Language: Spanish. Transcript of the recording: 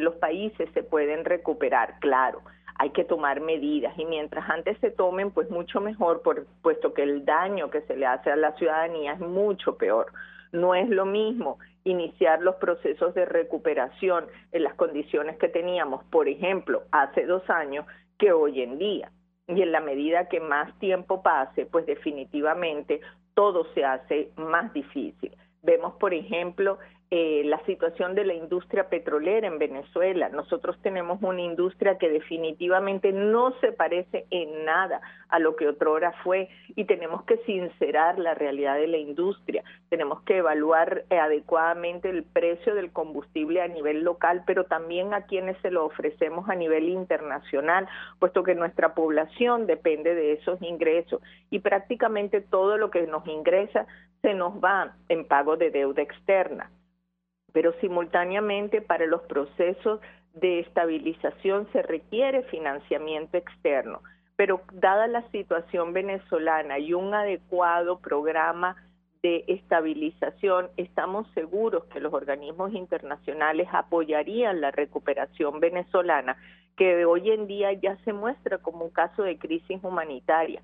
los países se pueden recuperar, claro hay que tomar medidas y mientras antes se tomen, pues mucho mejor, por, puesto que el daño que se le hace a la ciudadanía es mucho peor. No es lo mismo iniciar los procesos de recuperación en las condiciones que teníamos, por ejemplo, hace dos años, que hoy en día. Y en la medida que más tiempo pase, pues definitivamente todo se hace más difícil. Vemos, por ejemplo, eh, la situación de la industria petrolera en Venezuela. Nosotros tenemos una industria que definitivamente no se parece en nada a lo que otrora fue y tenemos que sincerar la realidad de la industria. Tenemos que evaluar eh, adecuadamente el precio del combustible a nivel local, pero también a quienes se lo ofrecemos a nivel internacional, puesto que nuestra población depende de esos ingresos y prácticamente todo lo que nos ingresa se nos va en pago de deuda externa pero simultáneamente para los procesos de estabilización se requiere financiamiento externo. Pero dada la situación venezolana y un adecuado programa de estabilización, estamos seguros que los organismos internacionales apoyarían la recuperación venezolana, que hoy en día ya se muestra como un caso de crisis humanitaria